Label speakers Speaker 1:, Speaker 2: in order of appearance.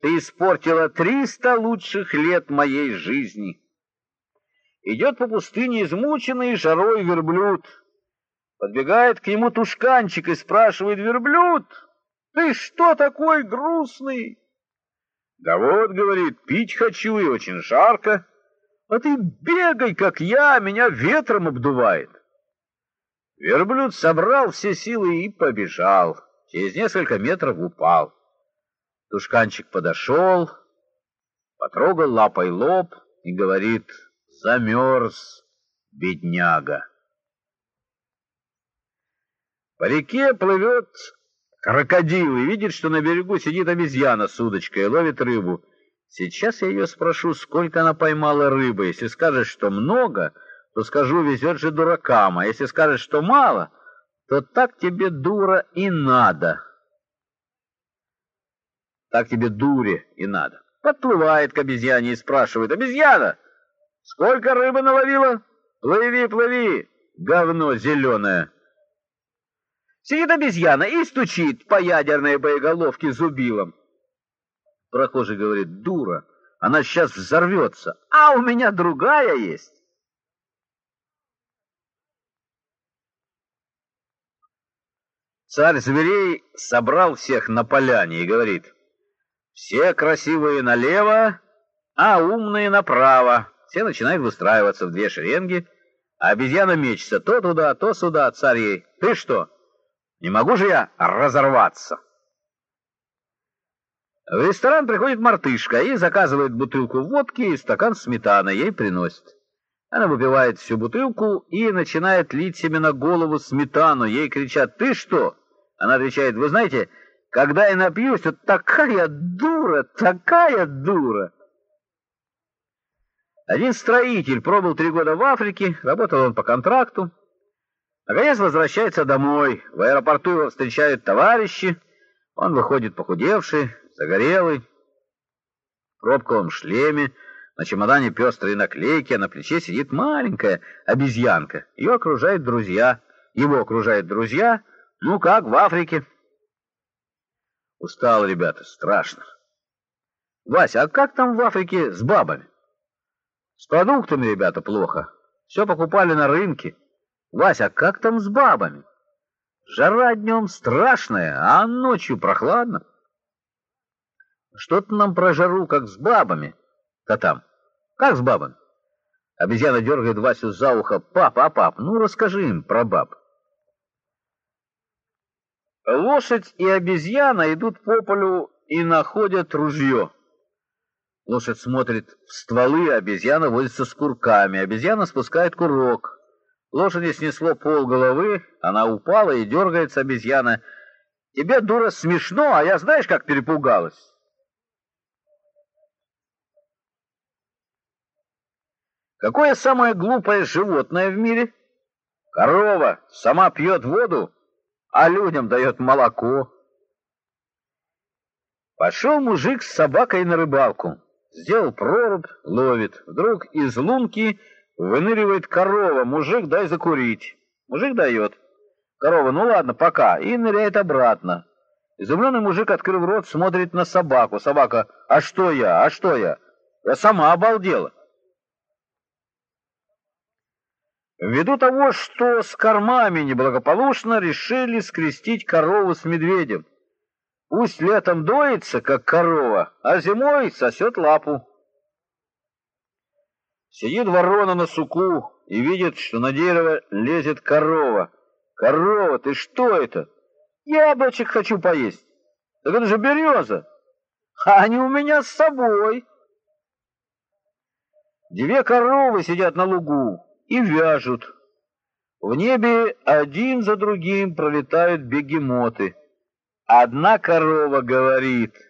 Speaker 1: Ты испортила триста лучших лет моей жизни. Идет по пустыне измученный жарой верблюд. Подбегает к нему тушканчик и спрашивает верблюд, «Ты что такой грустный?» «Да вот, — говорит, — пить хочу и очень жарко, а ты бегай, как я, меня ветром обдувает». Верблюд собрал все силы и побежал. Через несколько метров упал. Тушканчик подошел, потрогал лапой лоб и говорит, замерз, бедняга. По реке плывет крокодил и видит, что на берегу сидит обезьяна с удочкой и ловит рыбу. Сейчас я ее спрошу, сколько она поймала рыбы. Если скажет, что много, то скажу, везет же дуракам, а если скажет, что мало, то так тебе, дура, и надо». Так тебе дуре и надо. Подплывает к обезьяне и спрашивает. Обезьяна, сколько рыбы наловила? Плыви, плыви, говно зеленое. Сидит обезьяна и стучит по ядерной боеголовке зубилом. Прохожий говорит, дура, она сейчас взорвется, а у меня другая есть. Царь зверей собрал всех на поляне и говорит, все красивые налево, а умные направо. Все начинают выстраиваться в две шеренги, а обезьяна мечется то туда, то сюда, царь ей. Ты что, не могу же я разорваться? В ресторан приходит мартышка и заказывает бутылку водки и стакан сметаны, ей приносит. Она выпивает всю бутылку и начинает лить себе на голову сметану. Ей кричат «Ты что?» Она отвечает «Вы знаете, когда я напьюсь, вот такая дура, такая дура. Один строитель пробыл три года в Африке, работал он по контракту. Наконец возвращается домой. В аэропорту его встречают товарищи. Он выходит похудевший, загорелый, в пробковом шлеме, на чемодане пестрые наклейки, а на плече сидит маленькая обезьянка. Ее окружают друзья. Его окружают друзья. Ну как в Африке? Устал, ребята, страшно. Вася, а как там в Африке с бабами? С продуктами, ребята, плохо. Все покупали на рынке. Вася, а как там с бабами? Жара днем страшная, а ночью прохладно. Что ты нам про жару, как с бабами-то там? Как с бабами? Обезьяна дергает Васю за ухо. Пап, а пап, ну расскажи им про баб. Лошадь и обезьяна идут по полю и находят ружье. Лошадь смотрит в стволы, обезьяна возится с курками. Обезьяна спускает курок. Лошади снесло пол головы, она упала и дергается обезьяна. Тебе, дура, смешно, а я знаешь, как перепугалась? Какое самое глупое животное в мире? Корова сама пьет воду, а людям дает молоко. Пошел мужик с собакой на рыбалку. Сделал прорубь, ловит. Вдруг из лунки выныривает корова. Мужик, дай закурить. Мужик дает. Корова, ну ладно, пока. И ныряет обратно. Изумленный мужик, открыв рот, смотрит на собаку. Собака, а что я, а что я? Я сама обалдела. Ввиду того, что с кормами неблагополучно, решили скрестить корову с медведем. Пусть летом доится, как корова, а зимой сосет лапу. Сидит ворона на суку и видит, что на дерево лезет корова. «Корова, ты что это?» «Яблочек хочу поесть». «Так это же береза». «А они у меня с собой». Две коровы сидят на лугу и вяжут. В небе один за другим пролетают бегемоты. Одна корова говорит —